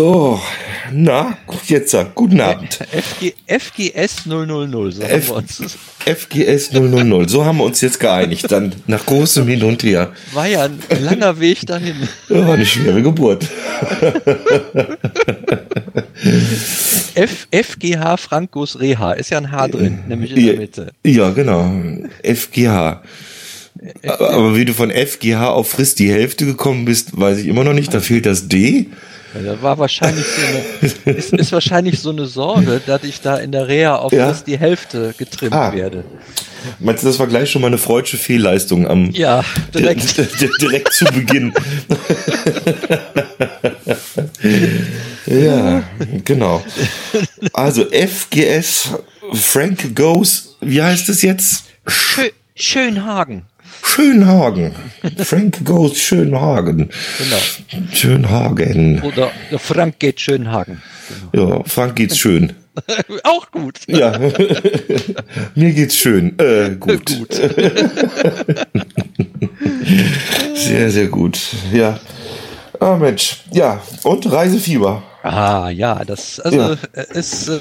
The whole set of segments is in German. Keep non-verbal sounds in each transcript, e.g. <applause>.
So, na, jetzt sag, guten Abend. FG, FGS 000, so F- haben wir uns. FGS 000, so haben wir uns jetzt geeinigt, dann nach großem Hin und Her. War ja ein langer Weg dahin. Das war eine schwere Geburt. F, FGH Frankos Reha, ist ja ein H drin, nämlich in der Mitte. Ja, genau. FGH. Aber wie du von FGH auf Frist die Hälfte gekommen bist, weiß ich immer noch nicht. Da fehlt das D. Ja, Da war wahrscheinlich so eine, <laughs> ist, ist wahrscheinlich so eine Sorge, dass ich da in der Reha auf Ja. das die Hälfte getrimmt Ah. werde. Meinst du, das war gleich schon mal eine freudsche Fehlleistung am Ja, direkt. direkt zu Beginn? <laughs> ja, genau. Also FGS Frank Goes, wie heißt es jetzt? Schö Schönhagen. Schönhagen. Frank Goes Schönhagen. Genau. Schönhagen. Oder der Frank geht Schönhagen. Ja, Frank geht's schön. <laughs> Auch gut. Ja, <laughs> mir geht's schön. Äh, gut. <laughs> Gut. Sehr, sehr gut. Ja. Ah, Mensch. Ja, und Reisefieber. Ah, ja, das, also, Ja. äh, es, äh,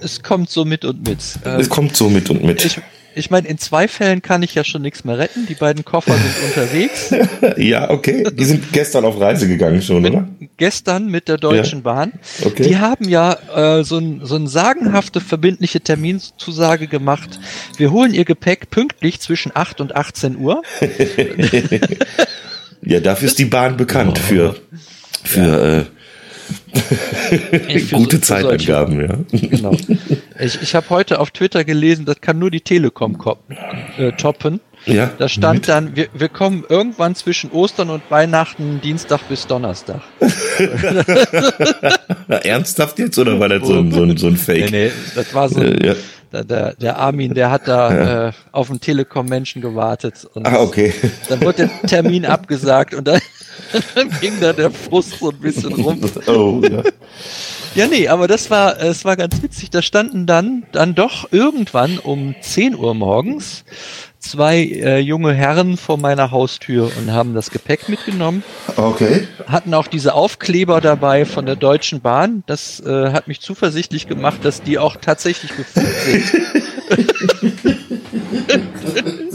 es kommt so mit und mit. Ähm, Es kommt so mit und mit. ich ich meine, in zwei Fällen kann ich ja schon nichts mehr retten. Die beiden Koffer sind <laughs> unterwegs. ja, okay. Die sind gestern auf Reise gegangen schon, oder? Gestern mit der Deutschen Bahn. Okay. Die haben ja äh, so, ein, so eine sagenhafte verbindliche Terminzusage gemacht. Wir holen ihr Gepäck pünktlich zwischen 8 und 18 Uhr. <laughs> Ja, dafür ist die Bahn bekannt für, für äh, Für gute so- für solche- Zeitangaben, ja. Genau. Ich, ich habe heute auf Twitter gelesen, das kann nur die Telekom ko- äh, toppen. Ja. Da stand dann, wir, wir kommen irgendwann zwischen Ostern und Weihnachten, Dienstag bis Donnerstag. <laughs> Na, ernsthaft jetzt oder war das so ein, so ein, so ein Fake? Nee, nee, das war so, Äh, ja. der, der, Armin, der hat da äh, auf einen Telekom-Menschen gewartet. Und Ah, okay. Dann wurde der Termin <laughs> abgesagt und dann, dann <laughs> ging da der Frust so ein bisschen rum. Oh, ja. <laughs> Ja, nee, aber das war, es war ganz witzig. Da standen dann, dann doch irgendwann um 10 Uhr morgens zwei äh, junge Herren vor meiner Haustür und haben das Gepäck mitgenommen. Okay. Hatten auch diese Aufkleber dabei von der Deutschen Bahn. Das äh, hat mich zuversichtlich gemacht, dass die auch tatsächlich befugt sind.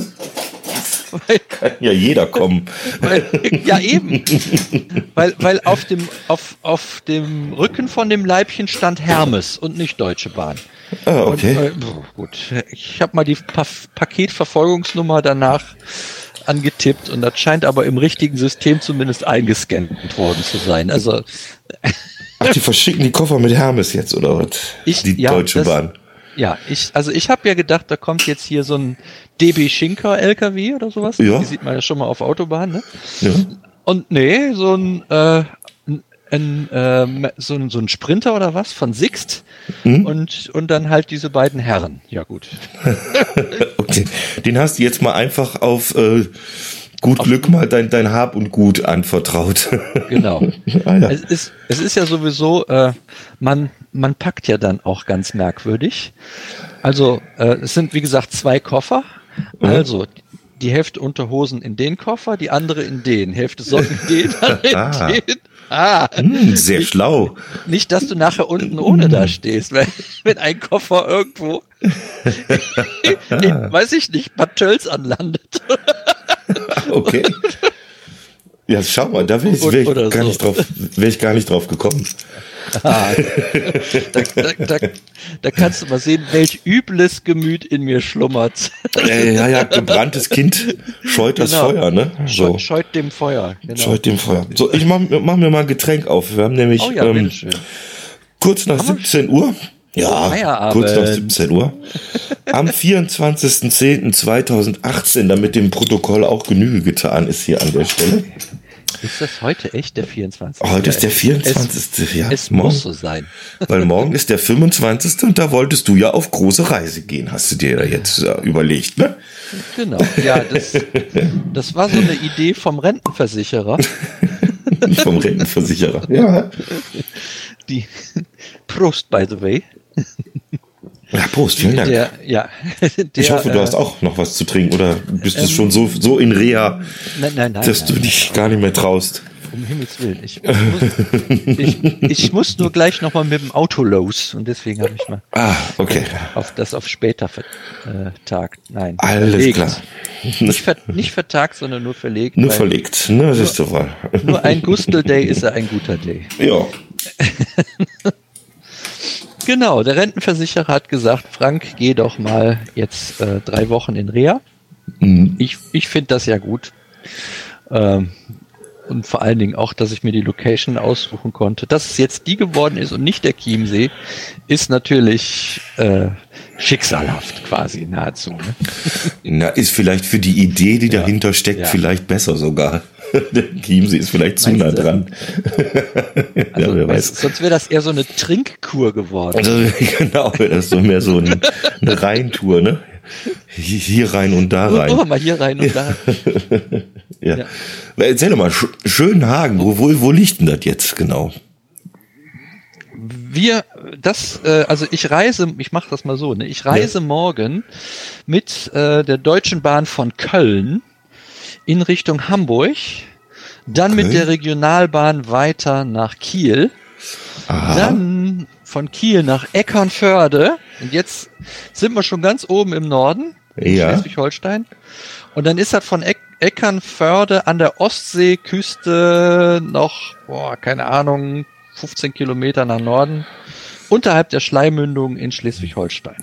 <laughs> weil, Kann ja jeder kommen. <laughs> weil, ja, eben. Weil, weil auf, dem, auf, auf dem Rücken von dem Leibchen stand Hermes und nicht Deutsche Bahn. Ah, okay. Und, äh, gut, ich habe mal die pa Paketverfolgungsnummer danach angetippt und das scheint aber im richtigen System zumindest eingescannt worden zu sein. Also Ach, die verschicken die Koffer mit Hermes jetzt, oder was? Ich- die ja, Deutsche das- Bahn. Ja, ich also ich habe ja gedacht, da kommt jetzt hier so ein DB Schinker LKW oder sowas. Ja. Die sieht man ja schon mal auf Autobahn, ne? Ja. Und nee, so ein, äh, ein, ähm, so, ein so ein Sprinter oder was von Sixt Mhm. und, und dann halt diese beiden Herren. Ja gut. <laughs> Okay. Den hast du jetzt mal einfach auf äh, gut Glück mal dein, dein Hab und Gut anvertraut. Genau. <laughs> ah, ja. Es ist, es ist ja sowieso, äh, man, man packt ja dann auch ganz merkwürdig. Also, äh, es sind wie gesagt zwei Koffer. Also, die Hälfte Unterhosen in den Koffer, die andere in den. Hälfte Socken in den, andere <laughs> Ah. in den. Ah, Hm, sehr schlau. nicht, dass du nachher unten ohne da stehst, wenn, <laughs> wenn ein Koffer irgendwo, in, <laughs> weiß ich nicht, Bad Tölz anlandet. Okay. Ja, schau mal, da wäre ich, wär ich, gar so. nicht drauf, wär ich gar nicht drauf gekommen. Ah, da, da, da, da kannst du mal sehen, welch übles Gemüt in mir schlummert. Äh, ja, ja, gebranntes Kind scheut das Genau. Feuer, ne? So. Scheut, scheut dem Feuer. Genau. Scheut dem Feuer. So, ich mach, mach mir mal ein Getränk auf. Wir haben nämlich oh ja, ähm, kurz nach 17 Uhr. Ja, Feierabend. kurz nach 17 Uhr. Am 24.10.2018, damit dem Protokoll auch Genüge getan ist hier an der Stelle. Ist das heute echt der 24. Heute ist der Es, 24. ja, es morgen, muss so sein. <laughs> weil morgen ist der 25. und da wolltest du ja auf große Reise gehen, hast du dir da jetzt äh, überlegt, ne? Genau. Ja, das, <laughs> das war so eine Idee vom Rentenversicherer. <laughs> Vom Rentenversicherer. Ja. Die Prost, by the way. Ja, Prost, vielen Dank. Der, ja, <laughs> der, ich hoffe, du äh, hast auch noch was zu trinken oder bist du schon so, so in Reha, Nein, nein, nein. dass du dich gar nicht mehr traust. um Himmels Willen. Ich, ich, <laughs> muss, ich, ich muss nur gleich nochmal mit dem Auto los und deswegen habe ich mal Ah, okay. auf das auf später vertagt. Nein, Alles verlegt. klar. Nicht, ver, nicht vertagt, sondern nur verlegt. Nur verlegt, ne? Das ist doch. Nur ein Gustel-Day ist er ein guter Day. Ja. <laughs> Genau, der Rentenversicherer hat gesagt, Frank, geh doch mal jetzt äh, drei Wochen in Reha. Mhm. Ich, ich finde das ja gut. Ähm, und vor allen Dingen auch, dass ich mir die Location aussuchen konnte. Dass es jetzt die geworden ist und nicht der Chiemsee, ist natürlich äh, schicksalhaft quasi nahezu. Ne? Na, ist vielleicht für die Idee, die Ja. dahinter steckt, Ja. vielleicht besser sogar. <laughs> Der Chiemsee ist vielleicht zu nah dran. <laughs> Also, ja, wer weiß. Sonst wäre das eher so eine Trinkkur geworden. Also, <laughs> genau, das ist so mehr so ein, eine Rheintour, ne? Hier rein und da Oh, rein. mal hier rein und da. Ja. Ja. Erzähl doch mal, Sch Schönhagen, wo, wo, wo liegt denn das jetzt genau? Wir, das, äh, also ich reise, ich mache das mal so, ne? Ich reise morgen mit äh, der Deutschen Bahn von Köln in Richtung Hamburg, dann mit Okay. der Regionalbahn weiter nach Kiel, Aha. dann von Kiel nach Eckernförde und jetzt sind wir schon ganz oben im Norden, in Ja. Schleswig-Holstein. Und dann ist das von Eck Eckernförde an der Ostseeküste noch, boah, keine Ahnung, 15 Kilometer nach Norden, unterhalb der Schleimündung in Schleswig-Holstein.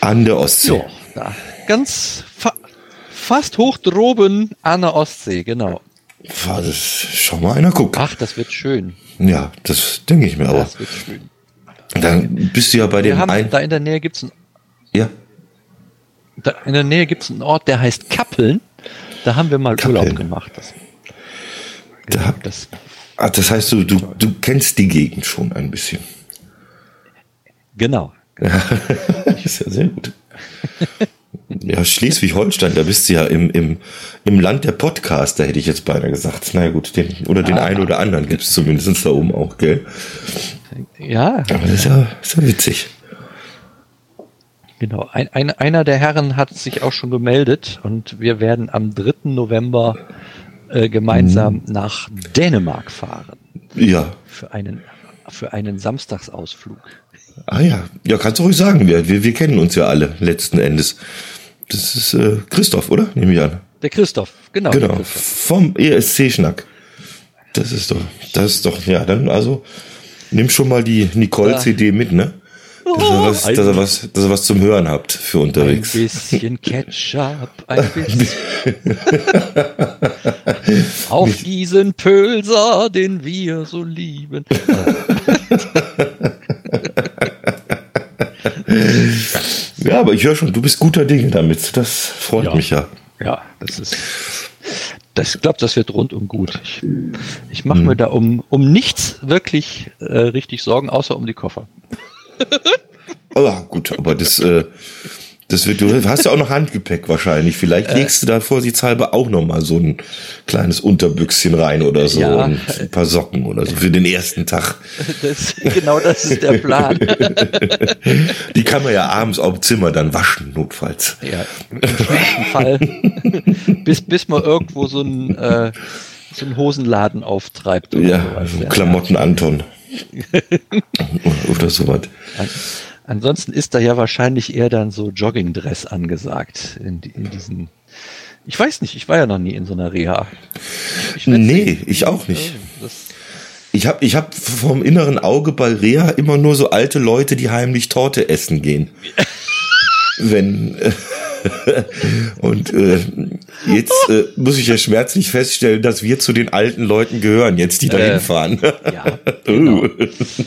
An der Ostsee. So, da. Ganz fast hoch droben an der Ostsee, genau. Das schau mal einer gucken. Ach, das wird schön. Ja, das denke ich mir aber. Das wird schön. Dann bist du ja bei Wir dem haben, einen. da in der Nähe gibt's ein, Ja, da in der Nähe gibt's einen Ort, der heißt Kappeln. Da haben wir mal Kappeln. Urlaub gemacht. Das, Da hab- das, ah, das heißt, du, du, du kennst die Gegend schon ein bisschen. genau. ist <laughs> ja sehr gut. <laughs> Ja, Schleswig-Holstein, da bist du ja im, im, im Land der Podcaster, hätte ich jetzt beinahe gesagt. Naja gut, den, oder den Ah. einen oder anderen gibt es zumindest da oben auch, gell? Ja, Aber das ist ja, ist ja witzig. Genau, ein, ein, einer der Herren hat sich auch schon gemeldet und wir werden am 3. November äh, gemeinsam Mhm. nach Dänemark fahren Ja. für einen, für einen Samstagsausflug. Ah ja, ja, kannst du ruhig sagen, wir, wir, wir kennen uns ja alle letzten Endes. Das ist äh, Christoph, oder? Nehme ich an. Der Christoph, genau. Genau, Christoph. vom ESC-Schnack. Das ist doch, das ist doch, ja, dann also nimm schon mal die Nicole-CD mit, ne? Dass ihr, was, dass, ihr was, dass ihr was zum Hören habt für Ein unterwegs. bisschen Ketchup, ein <laughs> bisschen. Auf diesen Pölser, den wir so lieben. <laughs> <laughs> Ja, aber ich höre schon, du bist guter Dinge damit. Das freut Ja. mich ja. Ja, das ist. Das, ich glaube, das wird rundum gut. Ich, ich Hm. mache mir da um, um nichts wirklich äh, richtig Sorgen, außer um die Koffer. <laughs> Ah, gut, aber das, äh, das wird, du hast ja auch noch Handgepäck wahrscheinlich. Vielleicht Äh. legst du da vorsichtshalber auch noch mal so ein kleines Unterbüchschen rein oder so Ja. und ein paar Socken oder so für den ersten Tag. Das, genau das ist der Plan. <laughs> Die kann man ja abends auf dem Zimmer dann waschen, notfalls. ja, Im Fall. bis, bis man irgendwo so einen, äh, so einen Hosenladen auftreibt. Oder Ja, also Klamotten Anton. <laughs> oder sowas. An, ansonsten ist da ja wahrscheinlich eher dann so Joggingdress angesagt in, in diesen. Ich weiß nicht, ich war ja noch nie in so einer Reha. Ich Nee, sehen. ich auch nicht. Das, Ich habe ich hab vom inneren Auge bei Rea immer nur so alte Leute, die heimlich Torte essen gehen. <laughs> Wenn <laughs> und äh, jetzt äh, muss ich ja schmerzlich feststellen, dass wir zu den alten Leuten gehören, jetzt die da Äh, hinfahren. ja, <laughs> genau.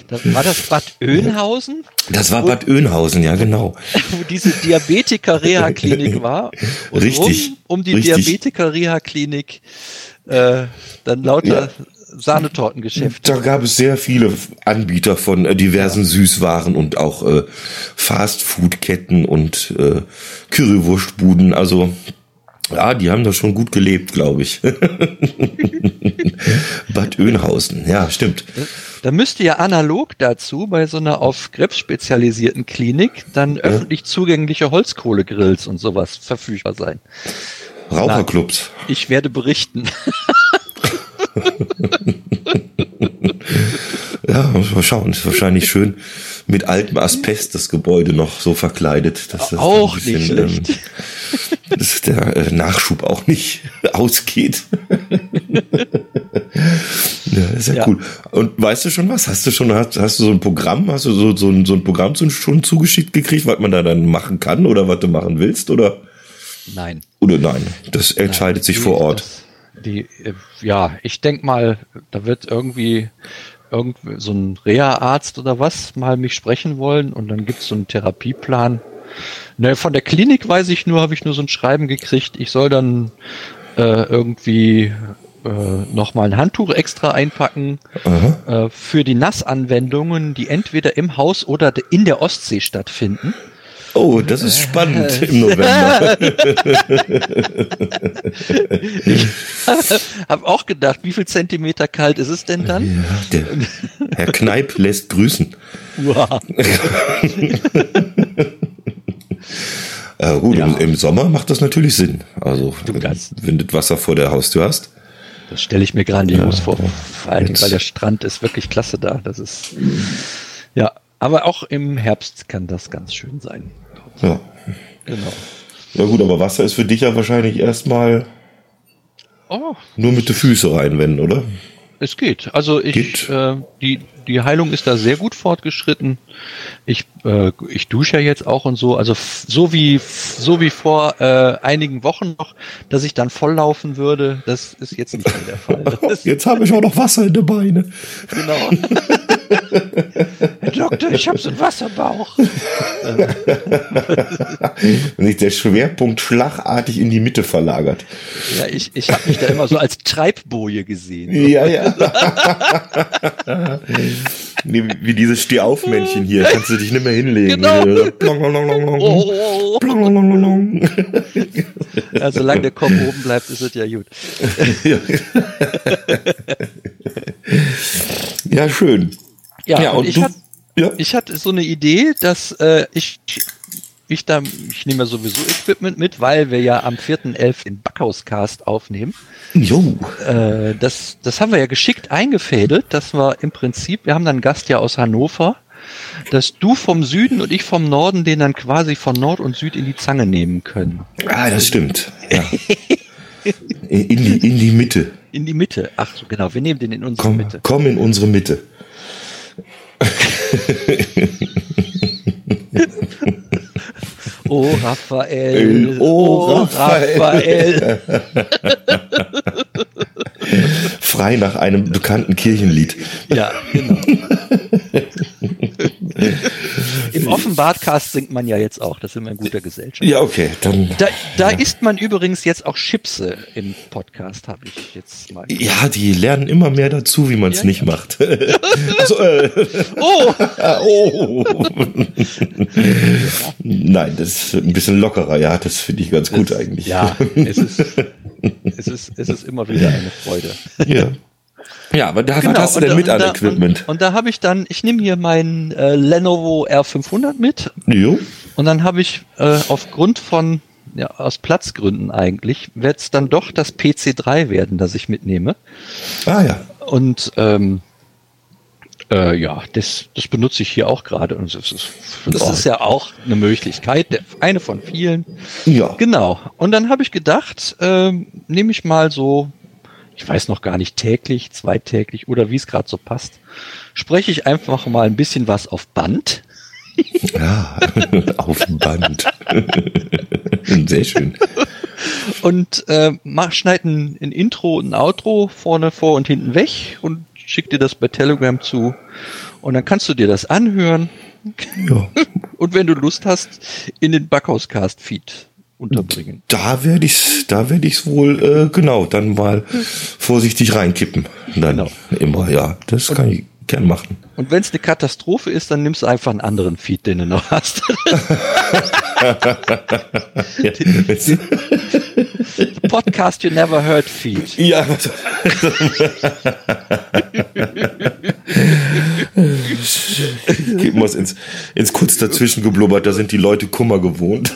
Das, war das Bad Oeynhausen, Das war Bad Oeynhausen, ja genau. <laughs> wo diese Diabetiker-Reha-Klinik war? Und Richtig, Rum, um die. Diabetiker-Reha-Klinik äh, dann lauter Sahnetortengeschäfte. Da gab es sehr viele Anbieter von äh, diversen Süßwaren und auch äh, Fastfood-Ketten und äh, Currywurstbuden. Also ja, die haben da schon gut gelebt, glaube ich. <laughs> Bad Oeynhausen, ja, stimmt. Da müsste ja analog dazu bei so einer auf Krebs spezialisierten Klinik dann öffentlich zugängliche Holzkohlegrills und sowas verfügbar sein. Raucherclubs. Ich werde berichten. <laughs> Ja, muss mal schauen. Ist wahrscheinlich schön mit altem Asbest das Gebäude noch so verkleidet, dass das Auch bisschen, nicht ähm, dass der äh, Nachschub auch nicht <laughs> ausgeht. ja, ist ja, Ja. cool. Und weißt du schon was? Hast du schon, hast, hast du so ein Programm, hast du so, so, ein, so ein Programm schon- zugeschickt gekriegt, was man da dann machen kann oder was du machen willst oder, Nein. oder nein? Das entscheidet sich Die- vor Ort. das- Die, äh, ja, ich denk mal, da wird irgendwie irgend so ein Reha-Arzt oder was mal mich sprechen wollen und dann gibt's so einen Therapieplan. Ne, von der Klinik weiß ich nur, habe ich nur so ein Schreiben gekriegt, ich soll dann äh, irgendwie äh, nochmal ein Handtuch extra einpacken äh, für die Nassanwendungen, die entweder im Haus oder in der Ostsee stattfinden. Oh, das ist spannend im November. Hab auch gedacht, wie viel Zentimeter kalt ist es denn dann? Ja, Herr Kneip lässt grüßen. Wow. <laughs> Äh, gut, Ja. im, Sommer macht das natürlich Sinn. Also, wenn, du das Wasser vor der Haustür hast. Das stelle ich mir grandios Ja, vor. Vor Jetzt- weil der Strand ist wirklich klasse da. Das ist ja, aber auch im Herbst kann das ganz schön sein. Ja. Genau. Na gut, aber Wasser ist für dich ja wahrscheinlich erstmal Oh, nur mit den Füßen reinwenden, oder? es geht. Also ich, äh, die die Heilung ist da sehr gut fortgeschritten. Ich äh, ich dusche ja jetzt auch und so. Also so wie so wie vor äh, einigen Wochen noch, dass ich dann volllaufen würde. Das ist jetzt nicht mehr der Fall. <laughs> Jetzt habe ich auch noch Wasser in den Beinen. genau. <laughs> Herr Doktor, ich habe so einen Wasserbauch. <laughs> Wenn sich der Schwerpunkt schlagartig in die Mitte verlagert. Ja, ich, ich habe mich da immer so als Treibboje gesehen. Ja, ja. <laughs> nee, wie dieses Stehaufmännchen hier. Kannst du dich nicht mehr hinlegen. Genau. Plong, ja, solange der Kopf oben bleibt, ist es ja gut. <laughs> Ja, schön. Ja, und, ich, du, hat, ja. ich hatte so eine Idee, dass äh, ich, ich da, ich nehme ja sowieso Equipment mit, weil wir ja am 4.11. den Backhauscast aufnehmen. Jo. Äh, das, das haben wir ja geschickt eingefädelt. Das war im Prinzip, wir haben dann einen Gast ja aus Hannover, dass du vom Süden und ich vom Norden den dann quasi von Nord und Süd in die Zange nehmen können. Ah, das stimmt. Ja. <laughs> In, die, in die Mitte. In die Mitte. Ach so, genau, wir nehmen den in unsere Komm, Mitte. komm in unsere Mitte. Oh, Raphael. Oh, Raphael. Raphael. Frei nach einem bekannten Kirchenlied. Ja, genau. Im Offenbartcast singt man ja jetzt auch. Das sind wir in guter Gesellschaft. Ja, okay, dann. Da, da isst man übrigens jetzt auch Chipse im Podcast, habe ich jetzt mal. Ja, die lernen immer mehr dazu, wie man es Ja, nicht macht. <laughs> also, äh, Oh, <laughs> oh. Nein, das ist ein bisschen lockerer, ja, das finde ich ganz gut eigentlich. ja, es ist, es ist, es ist immer wieder eine Freude. ja. Ja, aber da, was hast du und denn da- mit und an da- Equipment? Und, und da habe ich dann, ich nehme hier meinen äh, Lenovo R500 mit Jo. und dann habe ich äh, aufgrund von, ja, aus Platzgründen eigentlich, wird es dann doch das PC3 werden, das ich mitnehme. Ah ja. Und ähm, äh, ja, das, das benutze ich hier auch gerade. Und das ist, das Ja. ist ja auch eine Möglichkeit, eine von vielen. Ja. Genau. Und dann habe ich gedacht, ähm, nehme ich mal so, ich weiß noch gar nicht, täglich, zweitäglich oder wie es gerade so passt, spreche ich einfach mal ein bisschen was auf Band. Ja, <laughs> auf Band. <laughs> Sehr schön. und äh, mach, schneid ein, ein Intro und ein Outro vorne, vor und hinten weg und schick dir das bei Telegram zu. Und dann kannst du dir das anhören Ja. <laughs> und wenn du Lust hast, in den Backhauscast-Feed unterbringen. Da werde ich's, da werde ich's wohl äh, genau dann mal vorsichtig reinkippen. Dann Genau. immer, ja, das kann ich gern machen. Und wenn es eine Katastrophe ist, dann nimmst du einfach einen anderen Feed, den du noch hast. <laughs> Ja, Podcast You Never Heard Feed. <laughs> ja. Kippen wir es ins, ins kurz dazwischen geblubbert, da sind die Leute Kummer gewohnt.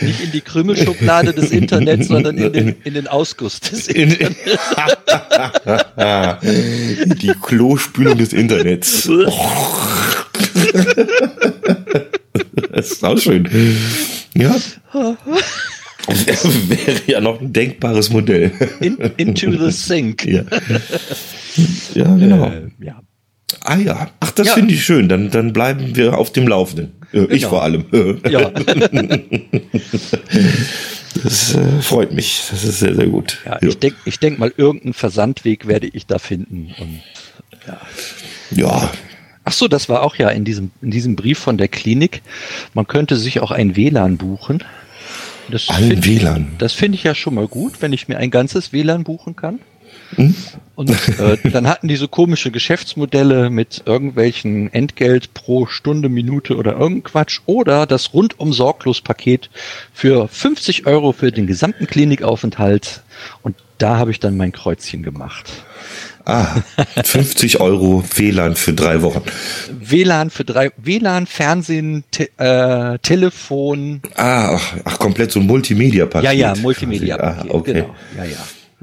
Nicht in die Krümelschublade des Internets, sondern in den, in den Ausguss des Internets. <laughs> die Klospülung des Internets. <laughs> das ist auch schön. Ja. <laughs> Wäre ja noch ein denkbares Modell. In, into the sink. Ja, ja genau. Äh, ja. Ah ja, ach, das Ja. finde ich schön. Dann, dann bleiben wir auf dem Laufenden. Äh, Ich Genau. vor allem. Ja. <laughs> Das äh, freut mich. Das ist sehr, sehr gut. Ja, ich denke ich denk mal, irgendeinen Versandweg werde ich da finden. Und ja. Ach so, das war auch ja in diesem, in diesem Brief von der Klinik. Man könnte sich auch ein WLAN buchen. Das Ein find- WLAN. Das finde ich ja schon mal gut, wenn ich mir ein ganzes WLAN buchen kann. Hm? Und äh, dann hatten die so komische Geschäftsmodelle mit irgendwelchen Entgelt pro Stunde, Minute oder irgendein Quatsch. Oder das rundum sorglos Paket für 50 Euro für den gesamten Klinikaufenthalt. Und da habe ich dann mein Kreuzchen gemacht. Ah, 50 Euro WLAN für drei Wochen. WLAN für drei, WLAN, Fernsehen, te, äh, Telefon. Ah, ach, ach komplett so ein Multimedia-Paket. Ja, ja, Multimedia. Ah, okay. Genau. Ja, ja.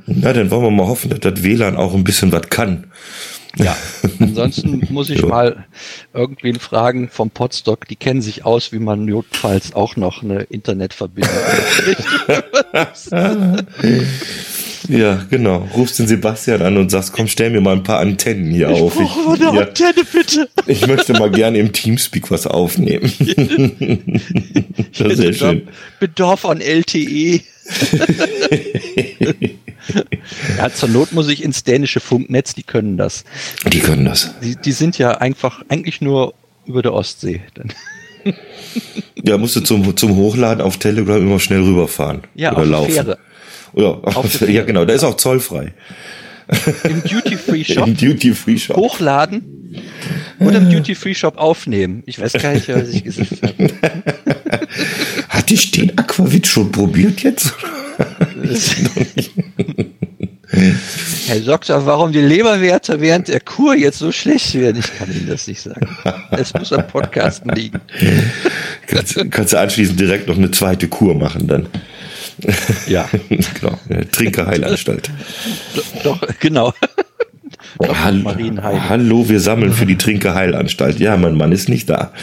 Na, dann wollen wir mal hoffen, dass das WLAN auch ein bisschen was kann. Ja, ansonsten <laughs> muss ich mal irgendwen fragen vom Podstock, die kennen sich aus, wie man notfalls auch noch eine Internetverbindung. <laughs> Ja, genau. Rufst den Sebastian an und sagst, komm, stell mir mal ein paar Antennen hier auf. brauche eine ja, Antenne, bitte. ich möchte mal gerne im Teamspeak was aufnehmen. <laughs> das ist sehr schön. Bedarf an LTE. <laughs> ja, zur Not muss ich ins dänische Funknetz, die können das. Die können das. Die, die sind ja einfach eigentlich nur über der Ostsee. Dann. Ja, musst du zum, zum Hochladen auf Telegram immer schnell rüberfahren. Ja, oder auf laufen. Fähre. Ja, Auf der <laughs> ja, Fähre. genau. Da ist auch zollfrei. Im Duty-Free-Shop <laughs> Im Duty-Free-Shop. hochladen oder im Duty-Free-Shop aufnehmen. Ich weiß gar nicht, was ich gesagt habe. Hat die den Aquavit schon probiert jetzt? <laughs> Herr Doktor, warum die Leberwerte während der Kur jetzt so schlecht werden? Ich kann Ihnen das nicht sagen. Es muss am Podcasten liegen. kannst, kannst du anschließend direkt noch eine zweite Kur machen dann. Ja, genau. Trinkerheilanstalt. doch, genau. Doch, Hall Marienheide. Hallo, wir sammeln für die Trinkerheilanstalt. Ja, mein Mann ist nicht da.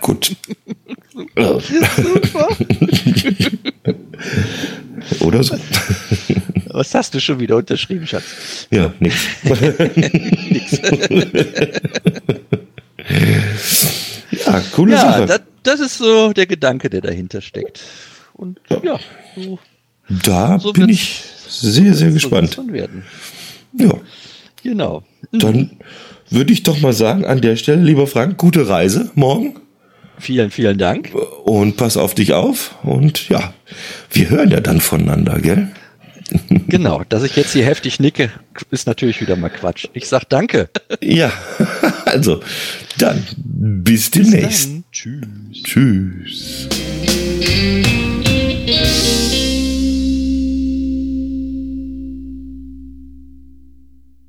Gut. <laughs> Oder so. Was hast du schon wieder unterschrieben, Schatz? Ja, nix. <laughs> <laughs> ja, coole Ja, Sache. das, das ist so der Gedanke, der dahinter steckt. Und ja, so, da so bin ich sehr, sehr gespannt. Ja, Genau. dann würde ich doch mal sagen, an der Stelle, lieber Frank, gute Reise morgen Vielen, vielen Dank. und pass auf dich auf. Und ja, wir hören ja dann voneinander, gell? <laughs> Genau, dass ich jetzt hier heftig nicke, ist natürlich wieder mal Quatsch. Ich sag danke. Ja, <laughs> also dann bis demnächst. Dann, tschüss. Tschüss.